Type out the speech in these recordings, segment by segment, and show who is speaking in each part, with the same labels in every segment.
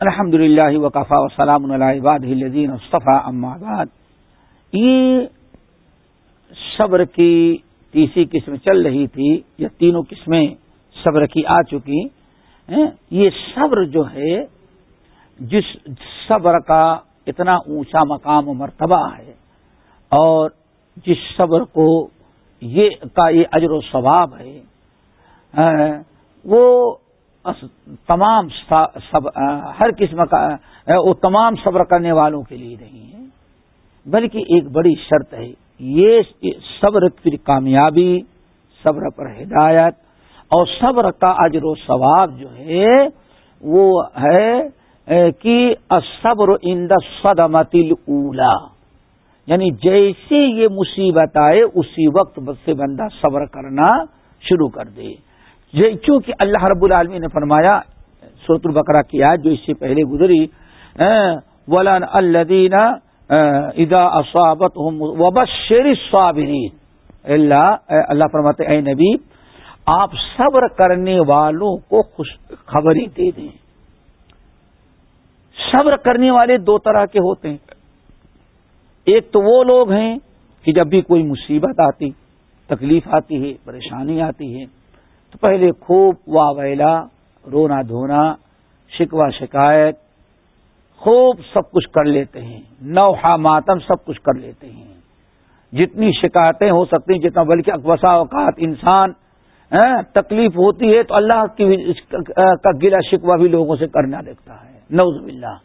Speaker 1: الحمد للہ وقفا وسلام الدین بعد۔ یہ صبر کی تیسری قسم چل رہی تھی، یا تینوں قسمیں صبر کی آ چکی۔ یہ صبر جو ہے، جس صبر کا اتنا اونچا مقام و مرتبہ ہے، اور جس صبر کو یہ کا یہ اجر و ثواب ہے وہ تمام ہر قسم کا وہ تمام صبر کرنے والوں کے لیے نہیں ہے۔ بلکہ ایک بڑی شرط ہے، یہ صبر کی کامیابی، صبر پر ہدایت اور صبر کا اجر و ثواب جو ہے، وہ ہے کہ صبر ان دا صدمت اولا یعنی جیسے یہ مصیبت آئے، اسی وقت سے بندہ صبر کرنا شروع کر دے۔ چونکہ اللہ رب العالمی نے فرمایا سورت البقرہ کی آج جو اس سے پہلے گزری ولان الدین ادا اسوابت وبشر صابرین اللہ اللہ فرماتے اے نبی، آپ صبر کرنے والوں کو خوش خبری دے دیں۔ صبر کرنے والے دو طرح کے ہوتے ہیں۔ ایک تو وہ لوگ ہیں کہ جب بھی کوئی مصیبت آتی، تکلیف آتی ہے، پریشانی آتی ہے پہلے خوب وا ویلا رونا دھونا شکوا شکایت، خوب سب کچھ کر لیتے ہیں۔ نوحا ماتم سب کچھ کر لیتے ہیں۔ جتنی شکایتیں ہو سکتی ہیں، جتنا بلکہ بسا اوقات انسان تکلیف ہوتی ہے، تو اللہ کی کا گلا شکوا بھی لوگوں سے کرنا دیکھتا ہے۔ نوز باللہ۔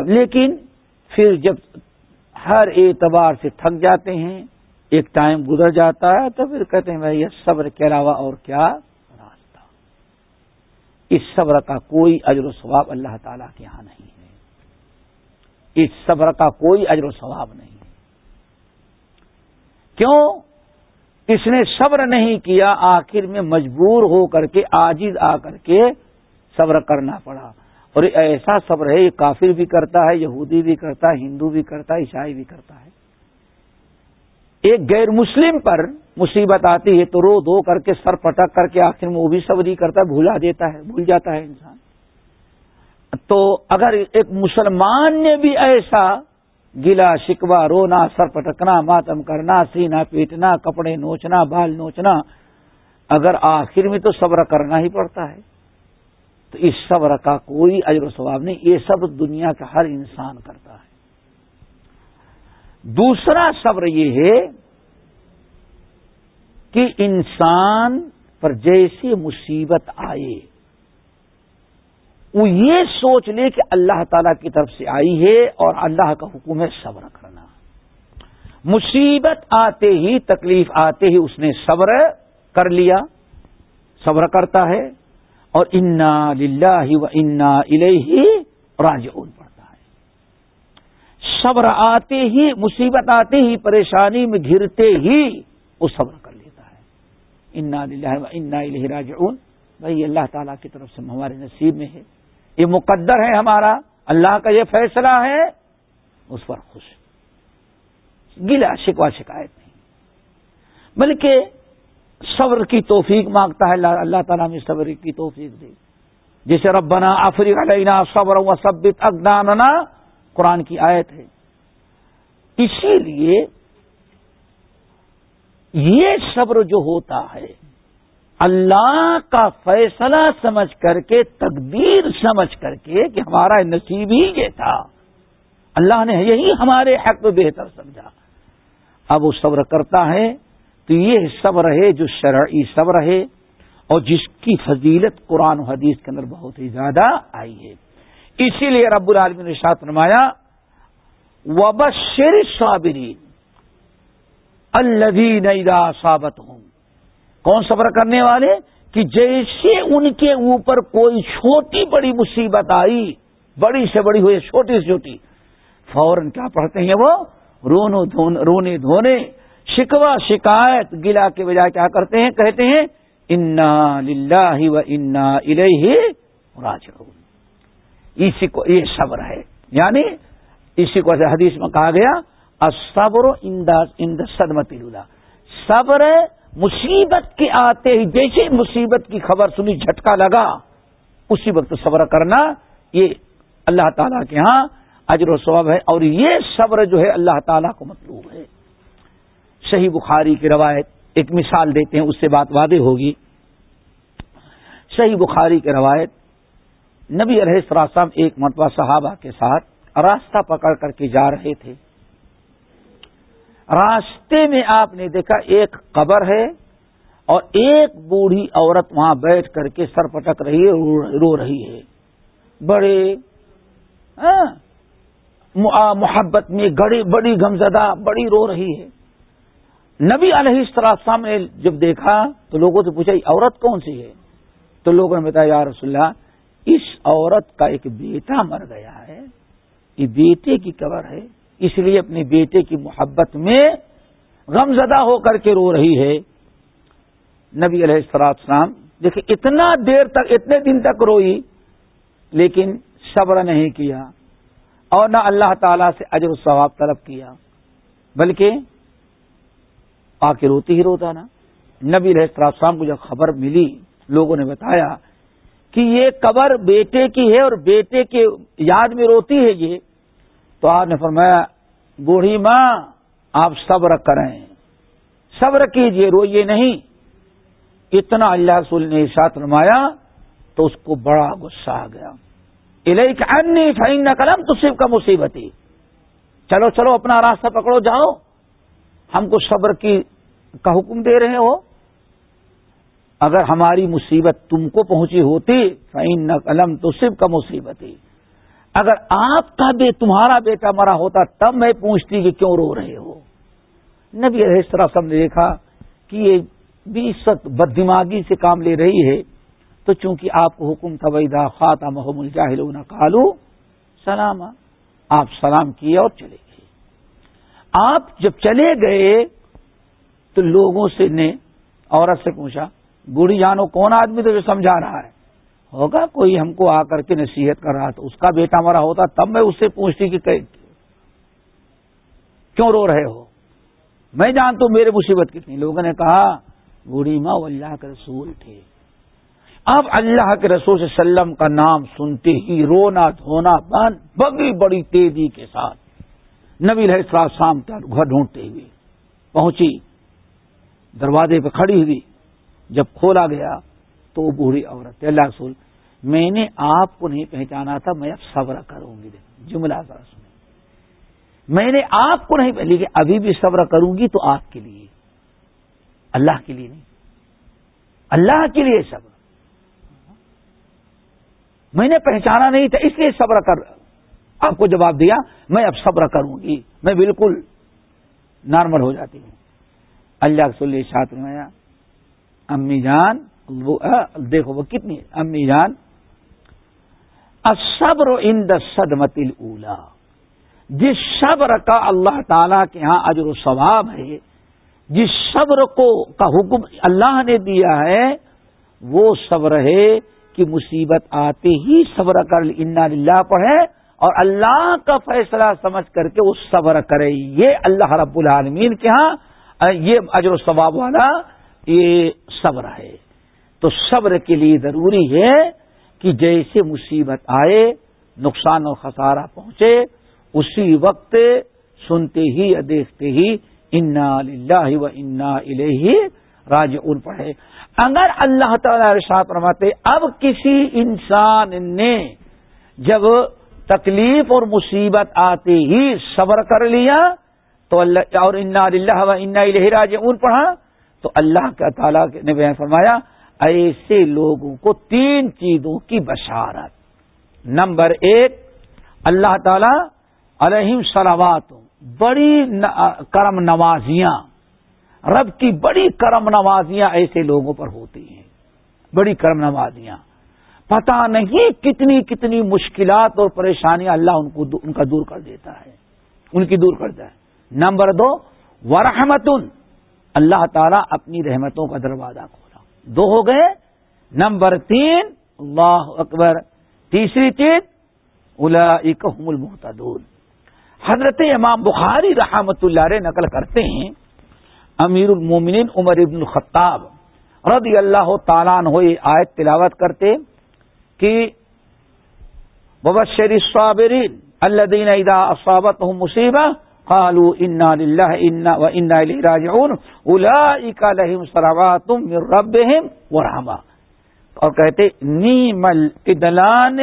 Speaker 1: لیکن پھر جب ہر اعتبار سے تھک جاتے ہیں ایک ٹائم گزر جاتا ہے تو پھر کہتے ہیں بھائی یہ صبر کے علاوہ اور کیا راستہ؟ اس صبر کا کوئی اجر و ثواب اللہ تعالی کے یہاں نہیں ہے۔ اس صبر کا کوئی اجر و ثواب نہیں ہے۔ کیوں؟ اس نے صبر نہیں کیا، آخر میں مجبور ہو کر کے آجز آ کر کے صبر کرنا پڑا۔ اور ایسا صبر ہے، یہ کافر بھی کرتا ہے، یہودی بھی کرتا ہے، ہندو بھی کرتا ہے، عیسائی بھی کرتا ہے۔ ایک غیر مسلم پر مصیبت آتی ہے تو رو دو کر کے سر پٹک کر کے آخر میں وہ بھی صبر ہی کرتا ہے بھولا دیتا ہے، بھول جاتا ہے انسان۔ تو اگر ایک مسلمان نے بھی ایسا گلا شکوا رونا، سر پٹکنا، ماتم کرنا، سینا پیٹنا، کپڑے نوچنا، بال نوچنا، اگر آخر میں تو صبر کرنا ہی پڑتا ہے۔ تو اس صبر کا کوئی اجر و ثواب نہیں، یہ سب دنیا کا ہر انسان کرتا ہے۔ دوسرا صبر یہ ہے کہ انسان پر جیسی مصیبت آئے، وہ یہ سوچ لے کہ اللہ تعالی کی طرف سے آئی ہے اور اللہ کا حکم ہے صبر کرنا۔ مصیبت آتے ہی، تکلیف آتے ہی اس نے صبر کر لیا، صبر کرتا ہے اور انا للہ و انا الہ راجعون پڑتا ہے۔ صبر آتے ہی، مصیبت آتے ہی، پریشانی میں گھرتے ہی وہ صبر کر انا للہ انا الہ راجعون۔ بھائی، اللہ تعالیٰ کی طرف سے ہمارے نصیب میں ہے۔ یہ مقدر ہے ہمارا۔ اللہ کا یہ فیصلہ ہے۔ اس پر خوش گلا شکوا شکایت نہیں۔ بلکہ صبر کی توفیق مانگتا ہے۔ اللہ تعالیٰ میں صبر کی توفیق دی جیسے ربنا افریق علینا صبر و سبت اقدامنا۔ قرآن کی آیت ہے۔ اسی لیے یہ صبر جو ہوتا ہے، اللہ کا فیصلہ سمجھ کر کے، تقدیر سمجھ کر کے کہ ہمارا نصیب ہی یہ تھا۔ اللہ نے یہی ہمارے حق میں بہتر سمجھا۔ اب وہ صبر کرتا ہے تو یہ صبر ہے جو شرعی صبر ہے، اور جس کی فضیلت قرآن و حدیث کے اندر بہت ہی زیادہ آئی ہے۔ اسی لیے رب العالمین نے ساتھ نمایا وبشر صابرین الدین ادا صابت ہوں کون صبر کرنے والے؟ کہ جیسے ان کے اوپر کوئی چھوٹی بڑی مصیبت آئی، بڑی سے بڑی ہوئی، چھوٹی سے چھوٹی، فوراً کیا پڑھتے ہیں وہ؟ رونے دھونے شکوا شکایت گلا کے بجائے کیا کرتے ہیں؟ کہتے ہیں، انا للہ و انا الہ راج اسی کو یہ صبر ہے۔ یعنی اسی کو حدیث میں کہا گیا صبر ان صدمت صبر مصیبت کے آتے ہی جیسے مصیبت کی خبر سنی، جھٹکا لگا، اسی وقت صبر کرنا، یہ اللہ تعالیٰ کے ہاں اجر و ثواب ہے اور یہ صبر جو ہے اللہ تعالیٰ کو مطلوب ہے۔ صحیح بخاری کی روایت، ایک مثال دیتے ہیں، اس سے بات واضح ہوگی۔ صحیح بخاری کی روایت، نبی علیہ السلام ایک مرتبہ صحابہ کے ساتھ راستہ پکڑ کر کے جا رہے تھے۔ راستے میں آپ نے دیکھا ایک قبر ہے اور ایک بوڑھی عورت وہاں بیٹھ کر کے سر پٹک رہی ہے، رو رہی ہے۔ بڑے ہاں، محبت میں گڑی بڑی گمزدہ بڑی رو رہی ہے۔ نبی علیہ السلام نے جب دیکھا تو لوگوں سے پوچھا، یہ عورت کون سی ہے؟ تو لوگوں نے بتایا، یا رسول اللہ، اس عورت کا ایک بیٹا مر گیا ہے۔ یہ بیٹے کی قبر ہے۔ اس لیے اپنے بیٹے کی محبت میں غمزدہ ہو کر کے رو رہی ہے۔ نبی علیہ السلام دیکھیں، اتنا دیر تک، اتنے دن تک روئی، لیکن صبر نہیں کیا اور نہ اللہ تعالی سے اجر ثواب طلب کیا، بلکہ آ کے روتی ہی روتا نا۔ نبی علیہ السلام کو جب خبر ملی، لوگوں نے بتایا کہ یہ قبر بیٹے کی ہے اور بیٹے کے یاد میں روتی ہے یہ۔ تو آپ نے فرمایا، بوڑھی ماں، آپ صبر کریں۔ صبر کیجیے روئیے نہیں۔ اتنا اللہ رسول نے ساتھ رمایا تو اس کو بڑا غصہ آ گیا۔ انی فائن نہ قلم تو صرف کا مصیبت چلو چلو، اپنا راستہ پکڑو، جاؤ۔ ہم کو صبر کی، کا حکم دے رہے ہو۔ اگر ہماری مصیبت تم کو پہنچی ہوتی فائن نہ قلم تو صرف کا مصیبت اگر آپ کا بے تمہارا بیٹا مرا ہوتا تب میں پوچھتی کہ کیوں رو رہے ہو؟ نبی اس طرح سب نے دیکھا کہ یہ بیس بد دماغی سے کام لے رہی ہے، تو چونکہ آپ کو حکم تھا ویدا خاطہ محمد الجاہل کالو سلام آپ سلام کیے اور چلے گئے۔ آپ جب چلے گئے تو لوگوں سے نے عورت سے پوچھا، بوڑھی جانو کون آدمی تو جو سمجھا رہا ہے؟ ہوگا، کوئی ہم کو آ کر کے نصیحت کر رہا تھا۔ اس کا بیٹا مرا ہوتا، تب میں اس سے پوچھتی کہ کیوں رو رہے ہو؟ میں جانتا ہوں میرے مصیبت کتنی۔ لوگوں نے کہا، بوڑھی ماں اللہ کے رسول تھے اب اللہ کے رسول وسلم کا نام سنتے ہی رونا دھونا بند بڑی بڑی تیزی کے ساتھ نبی رہا شام تک گھر ڈھونڈتے ہوئے پہنچی، دروازے پہ کھڑی ہوئی۔ جب کھولا گیا تو وہ بوڑھی عورت اللہ رسول، میں نے آپ کو نہیں پہچانا تھا، میں اب صبر کروں گی۔ جملہ ذرا سنیں میں۔ نے آپ کو نہیں، لیکن ابھی بھی صبر کروں گی تو آپ کے لیے۔ اللہ کے لیے نہیں۔ اللہ کے لیے صبر۔ میں نے پہچانا نہیں تھا، اس لیے صبر کر۔ آپ کو جواب دیا، میں اب صبر کروں گی۔ میں بالکل نارمل ہو جاتی ہوں۔ اللہ رسول شاط میں امی جان وہ دیکھو وہ کتنی امی جان۔ صبر ان دا صدمت اولا جس صبر کا اللہ تعالی کے ہاں اجر و ثواب ہے، جس صبر کو کا حکم اللہ نے دیا ہے، وہ صبر ہے کی مصیبت آتے ہی صبر کر، انا اللہ پڑھے اور اللہ کا فیصلہ سمجھ کر کے وہ صبر کرے یہ اللہ رب العالمین کے ہاں یہ اجر و ثواب والا یہ صبر ہے۔ تو صبر کے لیے ضروری ہے کہ جیسے مصیبت آئے، نقصان و خسارہ پہنچے، اسی وقت سنتے ہی یا دیکھتے ہی انا اللہ و انا الہ راج ان پڑھے اگر اللہ تعالی ساتھ رماتے اب کسی انسان نے جب تکلیف اور مصیبت آتے ہی صبر کر لیا، تو اللہ اور انا اللہ و انا راج ان پڑھا، تو اللہ کا تعالیٰ نے بیان فرمایا ایسے لوگوں کو تین چیزوں کی بشارت۔ نمبر ایک، اللہ تعالی علیہم صلوات بڑی کرم نوازیاں۔ رب کی بڑی کرم نوازیاں ایسے لوگوں پر ہوتی ہیں۔ بڑی کرم نوازیاں۔ پتا نہیں کتنی کتنی مشکلات اور پریشانیاں اللہ ان کو ان کا دور کر دیتا ہے۔ ان کی دور کرتا ہے۔ نمبر دو، ورحمت۔ اللہ تعالیٰ اپنی رحمتوں کا دروازہ کھولا دو ہو گئے۔ نمبر تین، اللہ اکبر۔ تیسری چیز الاحم المحتدول حضرت امام بخاری رحمت اللہ نقل کرتے ہیں، امیر المومنین عمر ابن الخطاب رضی اللہ تعالیٰ عنہ یہ آیت تلاوت کرتے کہ ببشر الصابرین الذين اذا اصابتهم مصیبہ قالوا انا لله انا وانا اليه راجعون. اولئك لهم صلوات من ربهم ورحمه اور کہتے نیم الادلان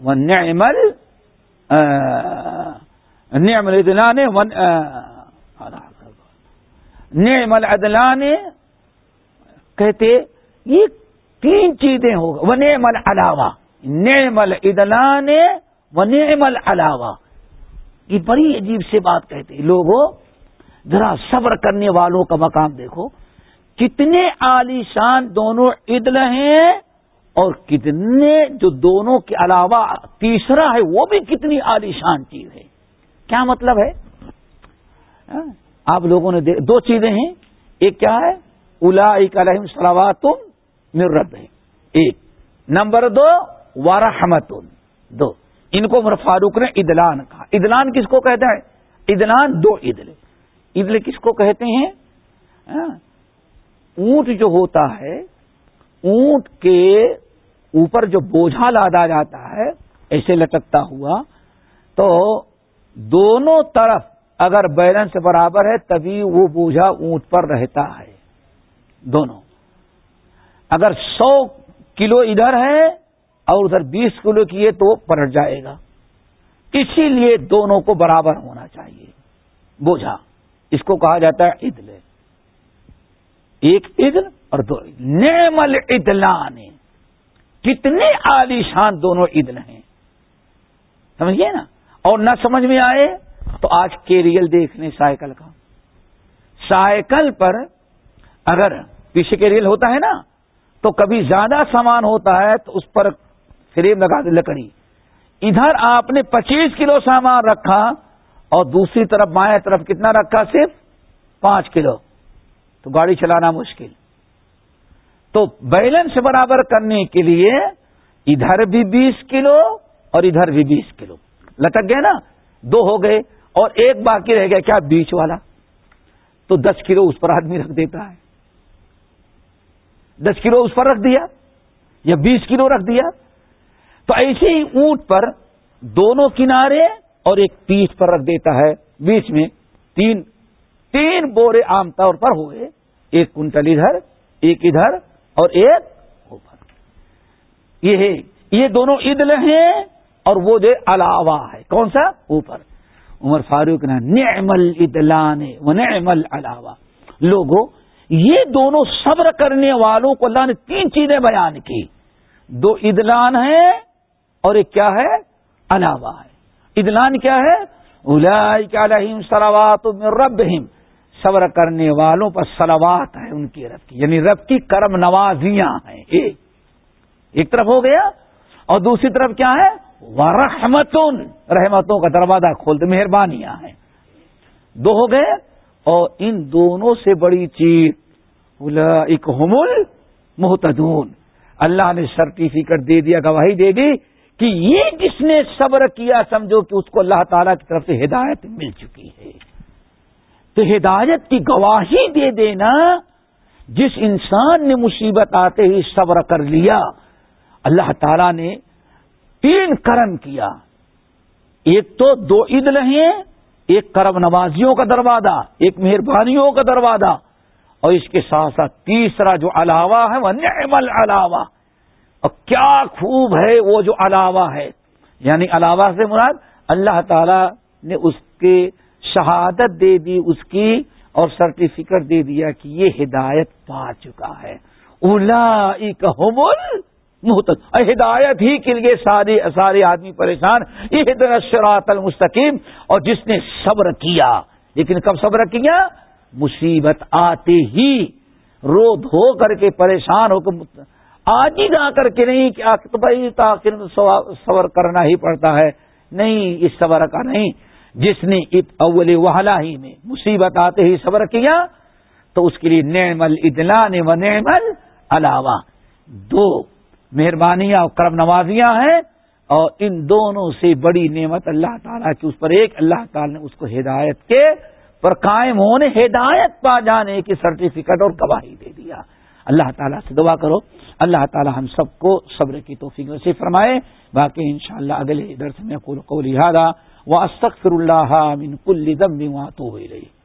Speaker 1: و نعمل نعم الادلان و نعم الادلان کہتے یہ تین چیزیں ہوگا وہ نعم العلاوہ. نعم الادلان و نعم العلاوہ. یہ بڑی عجیب سے بات کہتے لوگوں ذرا صبر کرنے والوں کا مقام دیکھو۔ کتنے عالیشان دونوں عدل ہیں اور کتنے جو دونوں کے علاوہ تیسرا ہے، وہ بھی کتنی عالیشان چیز ہے۔ کیا مطلب ہے؟ ہاں؟ آپ لوگوں نے دو چیزیں ہیں۔ ایک کیا ہے؟ الا علیہم سلامات مرد ہے ایک، نمبر دو وارحمت دو ان کو فاروق نے ادلان کہا۔ ادلان کس کو کہتا ہے؟ ادلان دو ادل ادل کس کو کہتے ہیں؟ ہاں۔ اونٹ جو ہوتا ہے، اونٹ کے اوپر جو بوجھا لادا جاتا ہے، ایسے لٹکتا ہوا، تو دونوں طرف اگر بیلنس برابر ہے، تبھی وہ بوجھا اونٹ پر رہتا ہے۔ دونوں۔ اگر سو کلو ادھر ہے اور ادھر بیس کلو کی ہے تو پلٹ جائے گا۔ اسی لیے دونوں کو برابر ہونا چاہیے۔ بوجھا، اس کو کہا جاتا ہے ادل ایک عدل اور دو نعم العدلان۔ کتنے عالیشان دونوں عدل ہیں۔ سمجھیے نا؟ اور نہ سمجھ میں آئے تو آج کیریل دیکھ لیں سائیکل کا۔ سائیکل پر اگر پیچھے کیریل ہوتا ہے نا، تو کبھی زیادہ سامان ہوتا ہے تو اس پر فریم لگا دے لکڑی۔ ادھر آپ نے پچیس کلو سامان رکھا اور دوسری طرف بائیں طرف کتنا رکھا؟ صرف پانچ کلو۔ تو گاڑی چلانا مشکل۔ تو بیلنس برابر کرنے کے لیے ادھر بھی بیس کلو اور ادھر بھی بیس کلو۔ لٹک گئے نا؟ دو ہو گئے اور ایک باقی رہ گیا، کیا بیچ والا؟ تو دس کلو اس پر آدمی رکھ دیتا ہے۔ دس کلو اس پر رکھ دیا یا بیس کلو رکھ دیا؟ تو ایسے ہی اونٹ پر دونوں کنارے اور ایک پیس پر رکھ دیتا ہے۔ بیچ میں تین تین بورے عام طور پر ہوئے۔ ایک کنٹل ادھر، ایک ادھر اور ایک اوپر۔ یہ ہے، یہ دونوں عدل ہیں اور وہ جو علاوہ ہے۔ کون سا؟ اوپر۔ عمر فاروق نے نعمل ادلان و نعمل علاوہ لوگوں یہ دونوں صبر کرنے والوں کو اللہ نے تین چیزیں بیان کی۔ دو ادلان ہیں اور ایک کیا ہے؟ علاوہ ہے۔ ادلان کیا ہے؟ علیہم سراوات ربہم۔ صبر کرنے والوں پر سلوات ہے ان کی رب کی۔ یعنی رب کی کرم نوازیاں ہیں۔ ایک ایک طرف ہو گیا اور دوسری طرف کیا ہے؟ رحمتن رحمتوں کا دروازہ کھولتے مہربانیاں ہیں۔ دو ہو گئے اور ان دونوں سے بڑی چیز ایک محتدون اللہ نے سرٹیفکیٹ دے دیا، گواہی دے دی۔ کہ یہ جس نے صبر کیا سمجھو کہ اس کو اللہ تعالی کی طرف سے ہدایت مل چکی ہے۔ تو ہدایت کی گواہی دے دینا، جس انسان نے مصیبت آتے ہی صبر کر لیا، اللہ تعالی نے تین کرم کیا۔ ایک تو دو عید ہیں، ایک کرم نوازیوں کا دروازہ، ایک مہربانیوں کا دروازہ، اور اس کے ساتھ ساتھ تیسرا جو علاوہ ہے، وہ نعمل علاوہ اور کیا خوب ہے وہ جو علاوہ ہے۔ یعنی علاوہ سے مراد اللہ تعالی نے اس کے شہادت دے دی، اس کی اور سرٹیفکیٹ دے دیا کہ یہ ہدایت پا چکا ہے۔ اولا محتد ہدایت ہی کے لیے سارے سارے آدمی پریشان۔ یہ شراط المستقیم۔ اور جس نے صبر کیا، لیکن کب صبر کیا؟ مصیبت آتے ہی۔ رو دھو کر کے پریشان ہو کر آج ہی جا کر کے نہیں کہ بھائی تاخیر صبر کرنا ہی پڑتا ہے۔ نہیں، اس صبر کا نہیں۔ جس نے اول وحلہ ہی میں مصیبت آتے ہی صبر کیا، تو اس کے لیے نعم الادلان و نعم علاوہ دو مہربانیاں اور کرم نوازیاں ہیں اور ان دونوں سے بڑی نعمت اللہ تعالیٰ کی۔ اس پر ایک اللہ تعالیٰ نے اس کو ہدایت کے پر قائم ہونے، ہدایت پا جانے کی سرٹیفکیٹ اور گواہی دے دیا۔ اللہ تعالیٰ سے دعا کرو۔ اللہ تعالیٰ ہم سب کو صبر کی توفیق سے فرمائے۔ باقی انشاءاللہ اگلے درس میں قول قولی هذا واستغفر الله من كل ذنب واتوب اليه